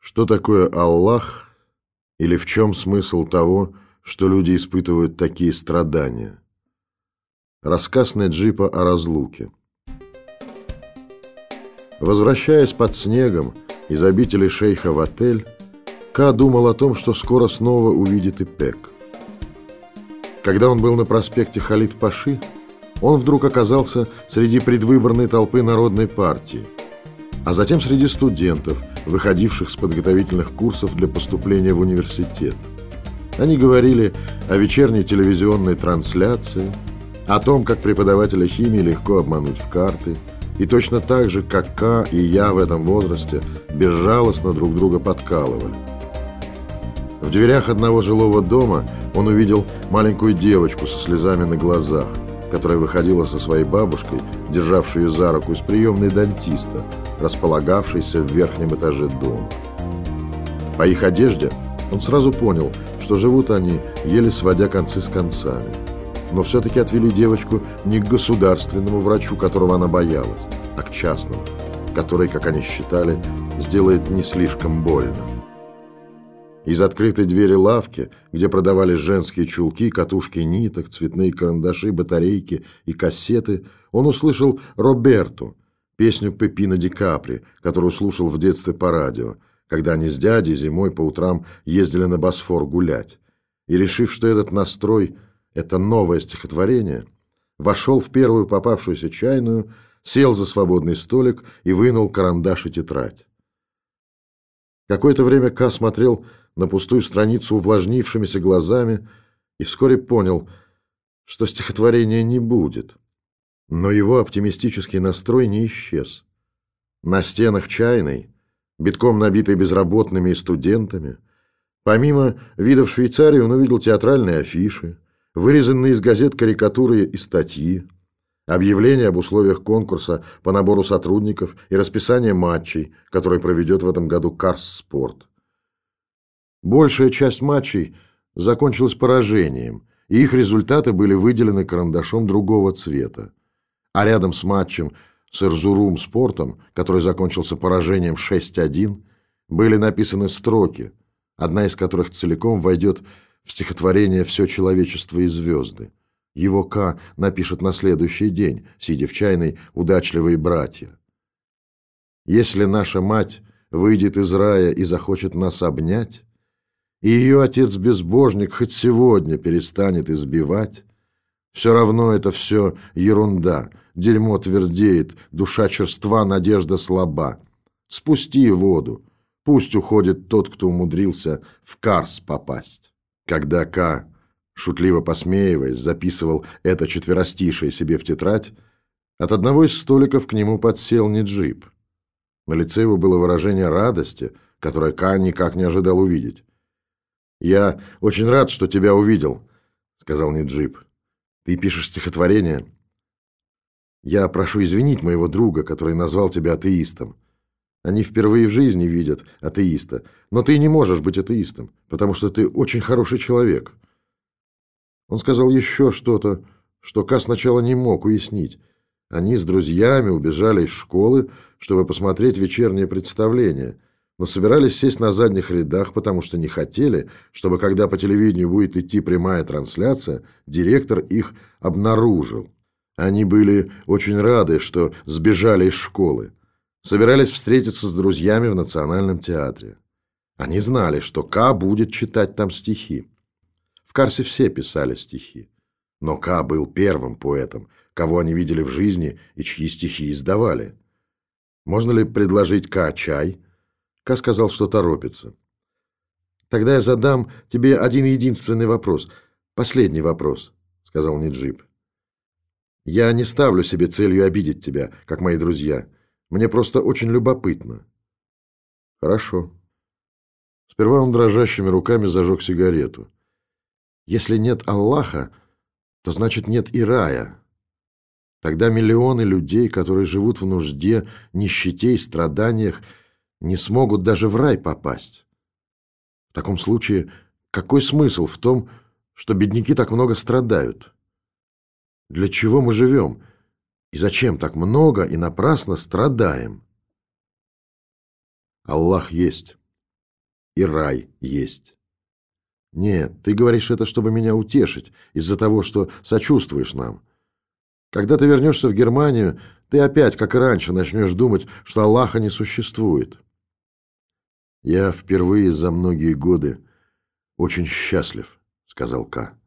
Что такое Аллах или в чем смысл того, что люди испытывают такие страдания? Рассказ Неджипа о разлуке. Возвращаясь под снегом из обители шейха в отель, Ка думал о том, что скоро снова увидит Ипек. Когда он был на проспекте Халид-Паши, он вдруг оказался среди предвыборной толпы Народной партии, а затем среди студентов – выходивших с подготовительных курсов для поступления в университет. Они говорили о вечерней телевизионной трансляции, о том, как преподавателя химии легко обмануть в карты, и точно так же, как К и я в этом возрасте безжалостно друг друга подкалывали. В дверях одного жилого дома он увидел маленькую девочку со слезами на глазах, которая выходила со своей бабушкой, державшую за руку из приемной дантиста, располагавшейся в верхнем этаже дома. По их одежде он сразу понял, что живут они, еле сводя концы с концами. Но все-таки отвели девочку не к государственному врачу, которого она боялась, а к частному, который, как они считали, сделает не слишком больно. Из открытой двери лавки, где продавались женские чулки, катушки ниток, цветные карандаши, батарейки и кассеты, он услышал Роберту, песню Пепино Ди Капри, которую слушал в детстве по радио, когда они с дядей зимой по утрам ездили на Босфор гулять. И, решив, что этот настрой – это новое стихотворение, вошел в первую попавшуюся чайную, сел за свободный столик и вынул карандаш и тетрадь. Какое-то время Ка смотрел на пустую страницу увлажнившимися глазами и вскоре понял, что стихотворения не будет. Но его оптимистический настрой не исчез. На стенах чайной, битком набитой безработными и студентами, помимо видов Швейцарии он увидел театральные афиши, вырезанные из газет карикатуры и статьи, объявление об условиях конкурса по набору сотрудников и расписание матчей, который проведет в этом году Карс Спорт. Большая часть матчей закончилась поражением, и их результаты были выделены карандашом другого цвета а рядом с матчем с Эрзурум Спортом, который закончился поражением 6-1, были написаны строки, одна из которых целиком войдет в стихотворение «Все человечество и звезды». Его К напишет на следующий день, сидя в чайной «Удачливые братья». «Если наша мать выйдет из рая и захочет нас обнять, и ее отец-безбожник хоть сегодня перестанет избивать, все равно это все ерунда. Дерьмо твердеет, душа черства, надежда слаба. Спусти воду. Пусть уходит тот, кто умудрился в Карс попасть. Когда К, шутливо посмеиваясь, записывал это четверостишее себе в тетрадь, от одного из столиков к нему подсел Ниджип. На лице его было выражение радости, которое К никак не ожидал увидеть. «Я очень рад, что тебя увидел», — сказал Ниджип. Ты пишешь стихотворение. Я прошу извинить моего друга, который назвал тебя атеистом. Они впервые в жизни видят атеиста. Но ты не можешь быть атеистом, потому что ты очень хороший человек. Он сказал еще что-то, что Ка сначала не мог уяснить. Они с друзьями убежали из школы, чтобы посмотреть вечернее представление – но собирались сесть на задних рядах, потому что не хотели, чтобы, когда по телевидению будет идти прямая трансляция, директор их обнаружил. Они были очень рады, что сбежали из школы. Собирались встретиться с друзьями в Национальном театре. Они знали, что К будет читать там стихи. В Карсе все писали стихи. Но К был первым поэтом, кого они видели в жизни и чьи стихи издавали. Можно ли предложить К чай – Ка сказал, что торопится. «Тогда я задам тебе один единственный вопрос. Последний вопрос», — сказал Ниджип. «Я не ставлю себе целью обидеть тебя, как мои друзья. Мне просто очень любопытно». «Хорошо». Сперва он дрожащими руками зажег сигарету. «Если нет Аллаха, то значит нет и рая». Тогда миллионы людей, которые живут в нужде, нищете и страданиях, не смогут даже в рай попасть. В таком случае, какой смысл в том, что бедняки так много страдают? Для чего мы живем? И зачем так много и напрасно страдаем? Аллах есть. и рай есть. Нет, ты говоришь это, чтобы меня утешить, из-за того, что сочувствуешь нам. Когда ты вернешься в Германию, ты опять, как и раньше, начнешь думать, что Аллаха не существует. Я впервые за многие годы очень счастлив, сказал Ка.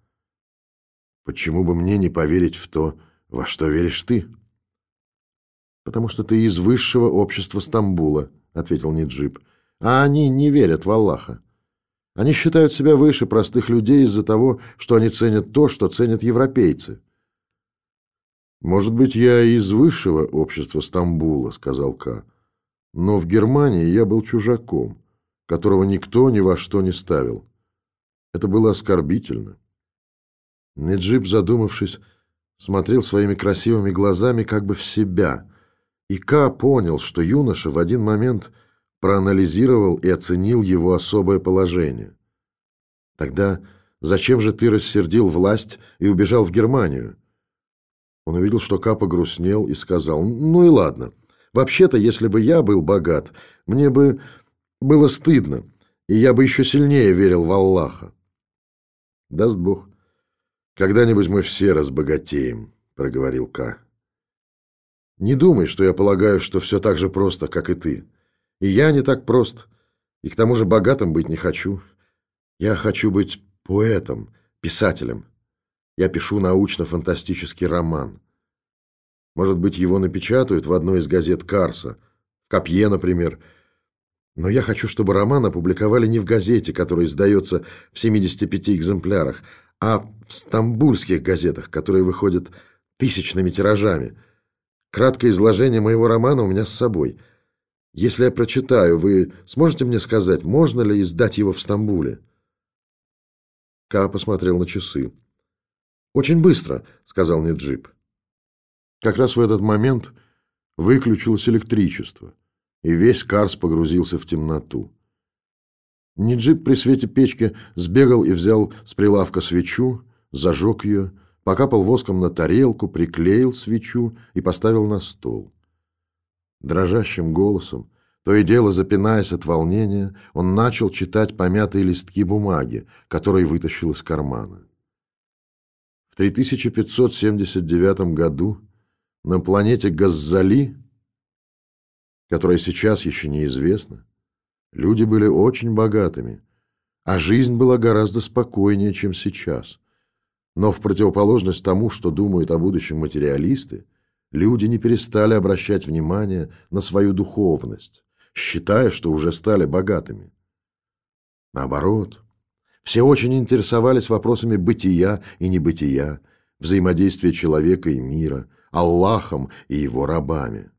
Почему бы мне не поверить в то, во что веришь ты? Потому что ты из высшего общества Стамбула, ответил Ниджип. А они не верят в Аллаха. Они считают себя выше простых людей из-за того, что они ценят то, что ценят европейцы. «Может быть, я из высшего общества Стамбула», — сказал Ка. «Но в Германии я был чужаком, которого никто ни во что не ставил. Это было оскорбительно». Неджип, задумавшись, смотрел своими красивыми глазами как бы в себя, и Ка понял, что юноша в один момент — проанализировал и оценил его особое положение. Тогда зачем же ты рассердил власть и убежал в Германию? Он увидел, что Капа грустнел и сказал, ну и ладно. Вообще-то, если бы я был богат, мне бы было стыдно, и я бы еще сильнее верил в Аллаха. Даст Бог, когда-нибудь мы все разбогатеем, проговорил Ка. Не думай, что я полагаю, что все так же просто, как и ты. И я не так прост. И к тому же богатым быть не хочу. Я хочу быть поэтом, писателем. Я пишу научно-фантастический роман. Может быть, его напечатают в одной из газет Карса, в Копье, например. Но я хочу, чтобы роман опубликовали не в газете, которая издается в 75 экземплярах, а в стамбульских газетах, которые выходят тысячными тиражами. Краткое изложение моего романа у меня с собой – если я прочитаю, вы сможете мне сказать, можно ли издать его в Стамбуле? Ка посмотрел на часы. «Очень быстро», — сказал мне джип. Как раз в этот момент выключилось электричество, и весь Карс погрузился в темноту. Ниджип при свете печки сбегал и взял с прилавка свечу, зажег ее, покапал воском на тарелку, приклеил свечу и поставил на стол. Дрожащим голосом, то и дело запинаясь от волнения, он начал читать помятые листки бумаги, которые вытащил из кармана. В 3579 году на планете Газзали, которая сейчас еще неизвестна, люди были очень богатыми, а жизнь была гораздо спокойнее, чем сейчас. Но в противоположность тому, что думают о будущем материалисты, люди не перестали обращать внимание на свою духовность, считая, что уже стали богатыми. Наоборот, все очень интересовались вопросами бытия и небытия, взаимодействия человека и мира, Аллахом и его рабами.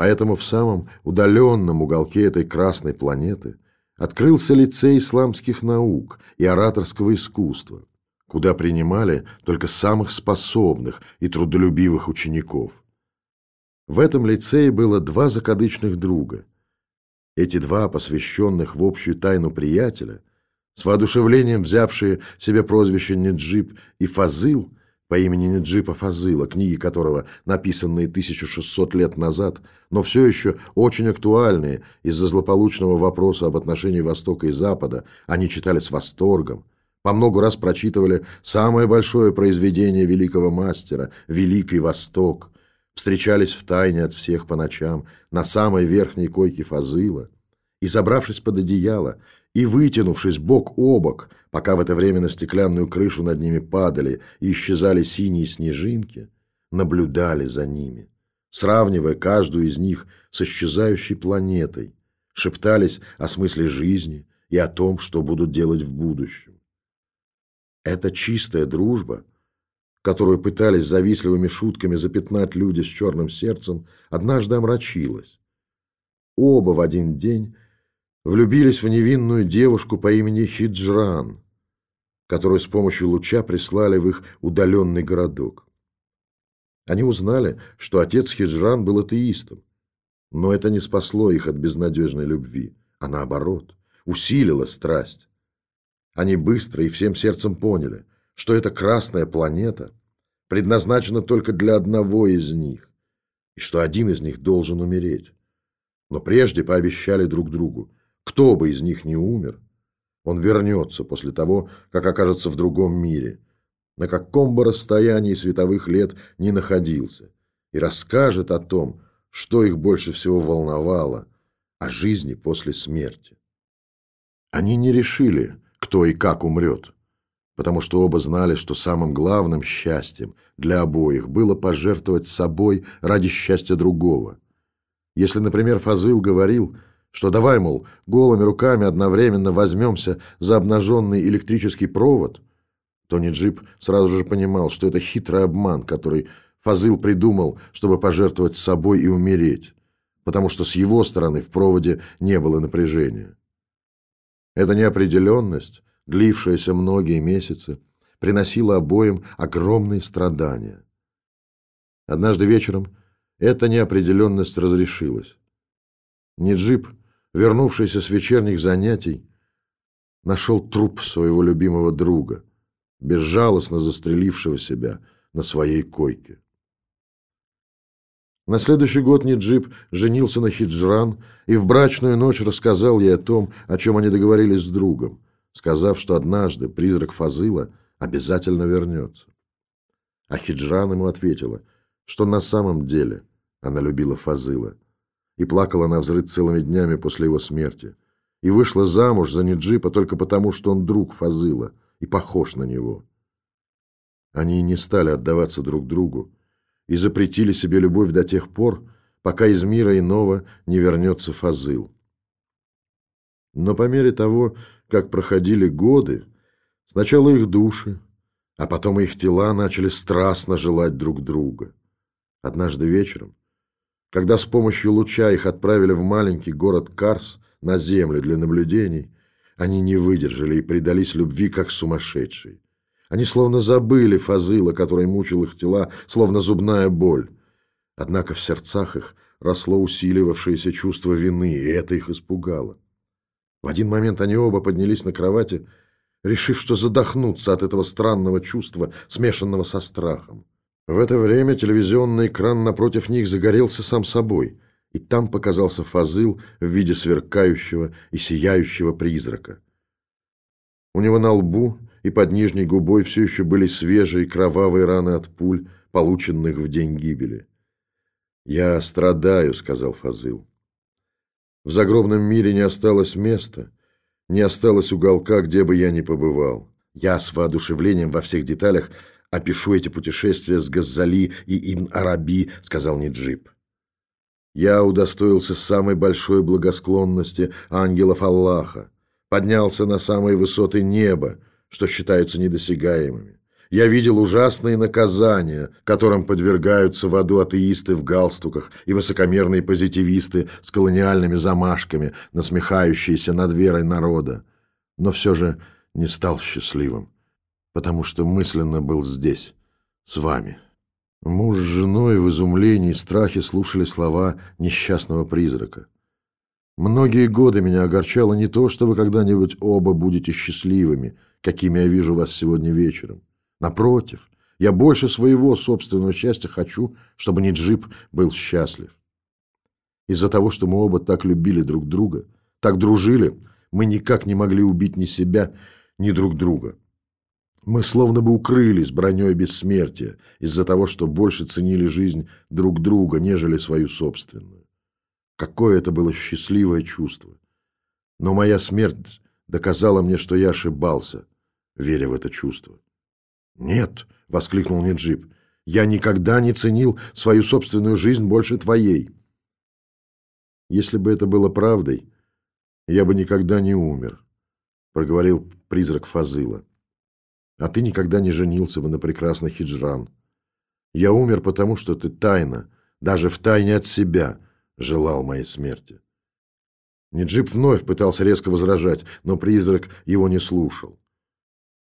Поэтому в самом удаленном уголке этой красной планеты открылся лицей исламских наук и ораторского искусства, куда принимали только самых способных и трудолюбивых учеников. В этом лицее было два закадычных друга. Эти два посвященных в общую тайну приятеля, с воодушевлением взявшие себе прозвище Неджип и Фазыл по имени Неджипа Фазыла, книги которого, написанные 1600 лет назад, но все еще очень актуальные из-за злополучного вопроса об отношении Востока и Запада, они читали с восторгом, по много раз прочитывали самое большое произведение великого мастера «Великий Восток», встречались в тайне от всех по ночам на самой верхней койке Фазыла и, забравшись под одеяло и вытянувшись бок о бок, пока в это время на стеклянную крышу над ними падали и исчезали синие снежинки, наблюдали за ними, сравнивая каждую из них с исчезающей планетой, шептались о смысле жизни и о том, что будут делать в будущем. Эта чистая дружба, которую пытались завистливыми шутками запятнать люди с черным сердцем, однажды омрачилась. Оба в один день влюбились в невинную девушку по имени Хиджран, которую с помощью луча прислали в их удаленный городок. Они узнали, что отец Хиджран был атеистом, но это не спасло их от безнадежной любви, а наоборот, усилило страсть. Они быстро и всем сердцем поняли, что эта красная планета предназначена только для одного из них, и что один из них должен умереть. Но прежде пообещали друг другу, кто бы из них не умер, он вернется после того, как окажется в другом мире, на каком бы расстоянии световых лет не находился, и расскажет о том, что их больше всего волновало, о жизни после смерти. Они не решили, кто и как умрет, потому что оба знали, что самым главным счастьем для обоих было пожертвовать собой ради счастья другого. Если, например, Фазыл говорил, что давай, мол, голыми руками одновременно возьмемся за обнаженный электрический провод, то Ниджип сразу же понимал, что это хитрый обман, который Фазыл придумал, чтобы пожертвовать собой и умереть, потому что с его стороны в проводе не было напряжения. Эта неопределенность, длившаяся многие месяцы, приносила обоим огромные страдания. Однажды вечером эта неопределенность разрешилась. Ниджип, вернувшийся с вечерних занятий, нашел труп своего любимого друга, безжалостно застрелившего себя на своей койке. На следующий год Ниджип женился на Хиджран и в брачную ночь рассказал ей о том, о чем они договорились с другом, сказав, что однажды призрак Фазыла обязательно вернется. А Хиджран ему ответила, что на самом деле она любила Фазыла, и плакала на взрыв целыми днями после его смерти, и вышла замуж за Ниджипа только потому, что он друг Фазыла и похож на него. Они не стали отдаваться друг другу, и запретили себе любовь до тех пор, пока из мира иного не вернется Фазыл. Но по мере того, как проходили годы, сначала их души, а потом их тела начали страстно желать друг друга. Однажды вечером, когда с помощью луча их отправили в маленький город Карс на землю для наблюдений, они не выдержали и предались любви как сумасшедшие. Они словно забыли Фазыла, который мучил их тела, словно зубная боль. Однако в сердцах их росло усиливавшееся чувство вины, и это их испугало. В один момент они оба поднялись на кровати, решив, что задохнутся от этого странного чувства, смешанного со страхом. В это время телевизионный экран напротив них загорелся сам собой, и там показался Фазыл в виде сверкающего и сияющего призрака. У него на лбу и под нижней губой все еще были свежие кровавые раны от пуль, полученных в день гибели. «Я страдаю», — сказал Фазыл. «В загробном мире не осталось места, не осталось уголка, где бы я ни побывал. Я с воодушевлением во всех деталях опишу эти путешествия с Газзали и Ибн Араби», — сказал Ниджип. «Я удостоился самой большой благосклонности ангелов Аллаха, поднялся на самые высоты неба, что считаются недосягаемыми. Я видел ужасные наказания, которым подвергаются в аду атеисты в галстуках и высокомерные позитивисты с колониальными замашками, насмехающиеся над верой народа. Но все же не стал счастливым, потому что мысленно был здесь, с вами. Муж с женой в изумлении и страхе слушали слова несчастного призрака. Многие годы меня огорчало не то, что вы когда-нибудь оба будете счастливыми, какими я вижу вас сегодня вечером. Напротив, я больше своего собственного счастья хочу, чтобы Ниджип был счастлив. Из-за того, что мы оба так любили друг друга, так дружили, мы никак не могли убить ни себя, ни друг друга. Мы словно бы укрылись броней бессмертия из-за того, что больше ценили жизнь друг друга, нежели свою собственную. Какое это было счастливое чувство. Но моя смерть доказала мне, что я ошибался, веря в это чувство. «Нет», — воскликнул Неджип, — «я никогда не ценил свою собственную жизнь больше твоей». «Если бы это было правдой, я бы никогда не умер», — проговорил призрак Фазыла. «А ты никогда не женился бы на прекрасной Хиджран. Я умер, потому что ты тайно, даже в тайне от себя, — желал моей смерти. Ниджип вновь пытался резко возражать, но призрак его не слушал.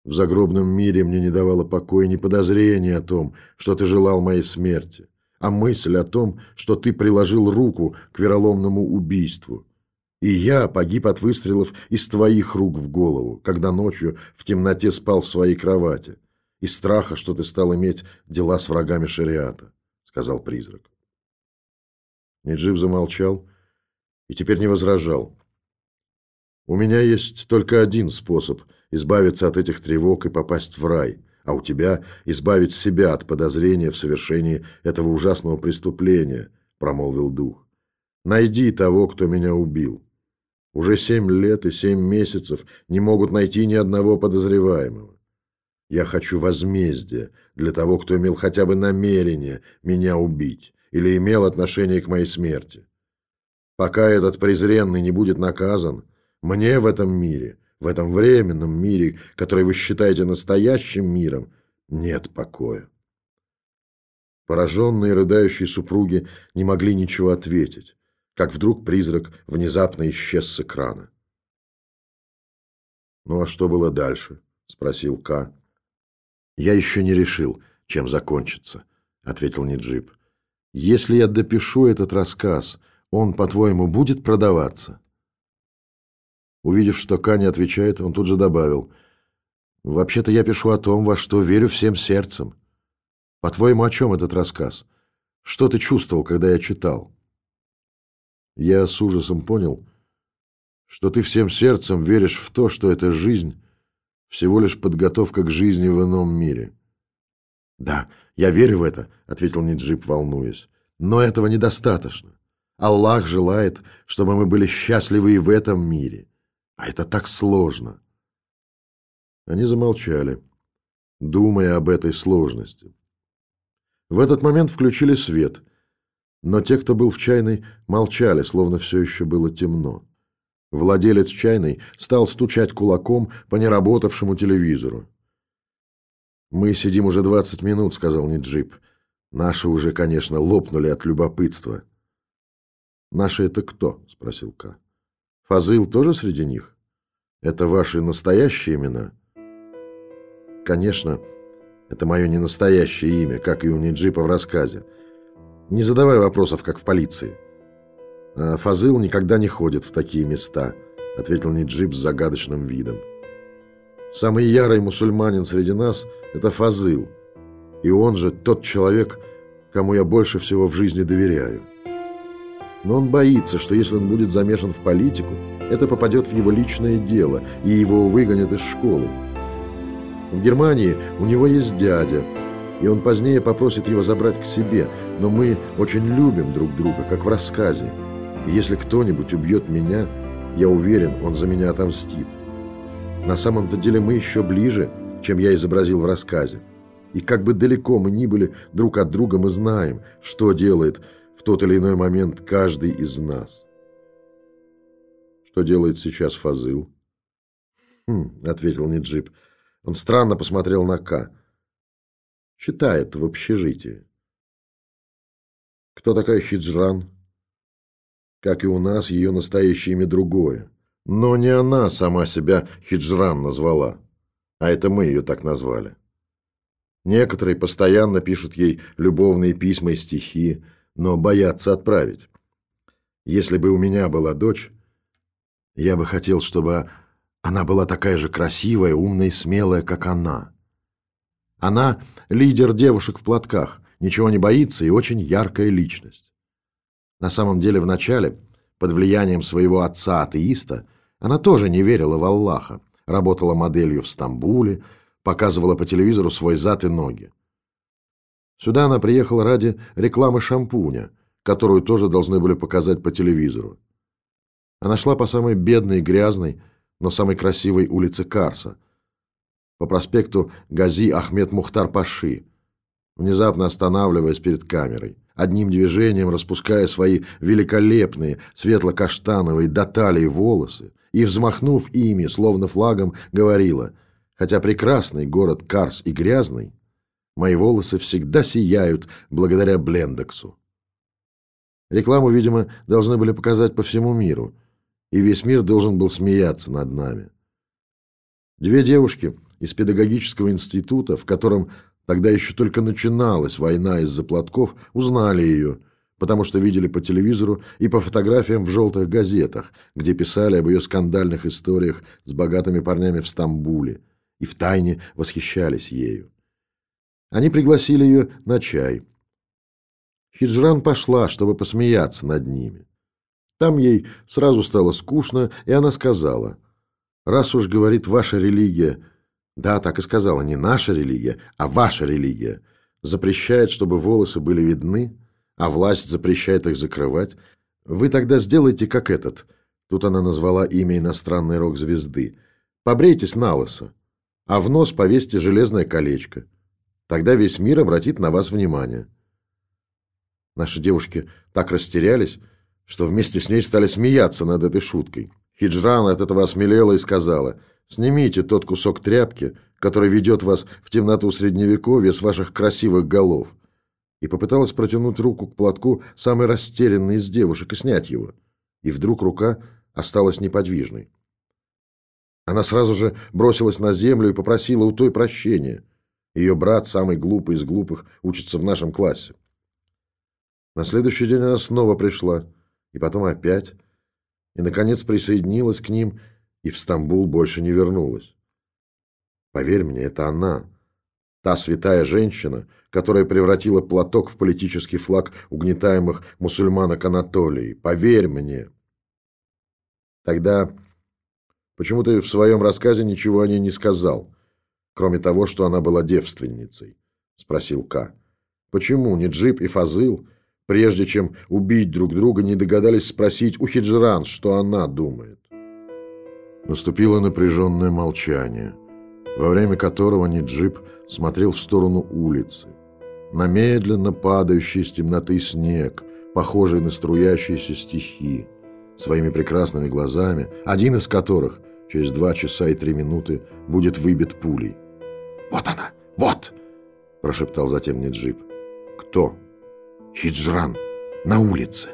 В загробном мире мне не давало покоя ни подозрения о том, что ты желал моей смерти, а мысль о том, что ты приложил руку к вероломному убийству. И я погиб от выстрелов из твоих рук в голову, когда ночью в темноте спал в своей кровати, из страха, что ты стал иметь дела с врагами шариата, — сказал призрак. Неджип замолчал и теперь не возражал. У меня есть только один способ избавиться от этих тревог и попасть в рай, а у тебя избавить себя от подозрения в совершении этого ужасного преступления, промолвил дух. Найди того, кто меня убил. Уже семь лет и семь месяцев не могут найти ни одного подозреваемого. Я хочу возмездия для того, кто имел хотя бы намерение меня убить или имел отношение к моей смерти. Пока этот презренный не будет наказан, мне в этом мире, в этом временном мире, который вы считаете настоящим миром, нет покоя. Пораженные рыдающие супруги не могли ничего ответить, как вдруг призрак внезапно исчез с экрана. «Ну а что было дальше?» — спросил К. «Я еще не решил, чем закончится», — ответил Ниджип. «Если я допишу этот рассказ, он, по-твоему, будет продаваться?» Увидев, что Ка не отвечает, он тут же добавил. «Вообще-то я пишу о том, во что верю всем сердцем. По-твоему, о чем этот рассказ? Что ты чувствовал, когда я читал?» Я с ужасом понял, что ты всем сердцем веришь в то, что эта жизнь всего лишь подготовка к жизни в ином мире. «Да, я верю в это», — ответил Ниджип, волнуясь. «Но этого недостаточно. Аллах желает, чтобы мы были счастливы и в этом мире». А это так сложно. Они замолчали, думая об этой сложности. В этот момент включили свет, но те, кто был в чайной, молчали, словно все еще было темно. Владелец чайной стал стучать кулаком по неработавшему телевизору. «Мы сидим уже двадцать минут», — сказал Ниджип. «Наши уже, конечно, лопнули от любопытства». «Наши это кто?» — спросил Ка. Фазыл тоже среди них? Это ваши настоящие имена? Конечно, это мое не настоящее имя, как и у Ниджипа в рассказе. Не задавай вопросов, как в полиции. А Фазыл никогда не ходит в такие места, ответил Ниджип с загадочным видом. Самый ярый мусульманин среди нас – это Фазыл, и он же тот человек, кому я больше всего в жизни доверяю. Но он боится, что если он будет замешан в политику, это попадет в его личное дело, и его выгонят из школы. В Германии у него есть дядя, и он позднее попросит его забрать к себе, но мы очень любим друг друга, как в рассказе. И если кто-нибудь убьет меня, я уверен, он за меня отомстит. На самом-то деле мы еще ближе, чем я изобразил в рассказе. И как бы далеко мы ни были друг от друга, мы знаем, что делает в тот или иной момент каждый из нас. Что делает сейчас Фазыл? «Хм», — ответил Ниджип. Он странно посмотрел на К. «Читает в общежитии». «Кто такая Хиджран?» Как и у нас, ее настоящее имя другое. Но не она сама себя Хиджран назвала, а это мы ее так назвали. Некоторые постоянно пишут ей любовные письма и стихи, но боятся отправить. Если бы у меня была дочь, я бы хотел, чтобы она была такая же красивая, умная и смелая, как она. Она лидер девушек в платках, ничего не боится и очень яркая личность. На самом деле, вначале, под влиянием своего отца-атеиста, она тоже не верила в Аллаха, работала моделью в Стамбуле, показывала по телевизору свой зад и ноги. Сюда она приехала ради рекламы шампуня, которую тоже должны были показать по телевизору. Она шла по самой бедной грязной, но самой красивой улице Карса, по проспекту Гази Ахмед Мухтар Паши, внезапно останавливаясь перед камерой, одним движением распуская свои великолепные светло-каштановые до талии волосы и, взмахнув ими, словно флагом, говорила, хотя прекрасный город Карс и грязный, Мои волосы всегда сияют благодаря Блендексу. Рекламу, видимо, должны были показать по всему миру, и весь мир должен был смеяться над нами. Две девушки из педагогического института, в котором тогда еще только начиналась война из-за платков, узнали ее, потому что видели по телевизору и по фотографиям в желтых газетах, где писали об ее скандальных историях с богатыми парнями в Стамбуле, и втайне восхищались ею. Они пригласили ее на чай. Хиджран пошла, чтобы посмеяться над ними. Там ей сразу стало скучно, и она сказала, Раз уж говорит ваша религия, да, так и сказала, не наша религия, а ваша религия, запрещает, чтобы волосы были видны, а власть запрещает их закрывать, вы тогда сделайте как этот. Тут она назвала имя иностранной рок-звезды. Побрейтесь на лысо, а в нос повесьте железное колечко. Тогда весь мир обратит на вас внимание. Наши девушки так растерялись, что вместе с ней стали смеяться над этой шуткой. Хиджран от этого осмелела и сказала, «Снимите тот кусок тряпки, который ведет вас в темноту Средневековья с ваших красивых голов». И попыталась протянуть руку к платку самой растерянной из девушек и снять его. И вдруг рука осталась неподвижной. Она сразу же бросилась на землю и попросила у той прощения. Ее брат, самый глупый из глупых, учится в нашем классе. На следующий день она снова пришла, и потом опять, и, наконец, присоединилась к ним и в Стамбул больше не вернулась. Поверь мне, это она, та святая женщина, которая превратила платок в политический флаг угнетаемых мусульманок Анатолии. Поверь мне. Тогда почему ты в своем рассказе ничего о ней не сказал, кроме того, что она была девственницей? Спросил К. Почему не Джип и Фазыл прежде чем убить друг друга, не догадались спросить у Хиджран, что она думает. Наступило напряженное молчание, во время которого Ниджип смотрел в сторону улицы. На медленно падающий из темноты снег, похожий на струящиеся стихи, своими прекрасными глазами, один из которых через два часа и три минуты будет выбит пулей. «Вот она! Вот!» – прошептал затем Ниджип. «Кто?» Хиджран на улице.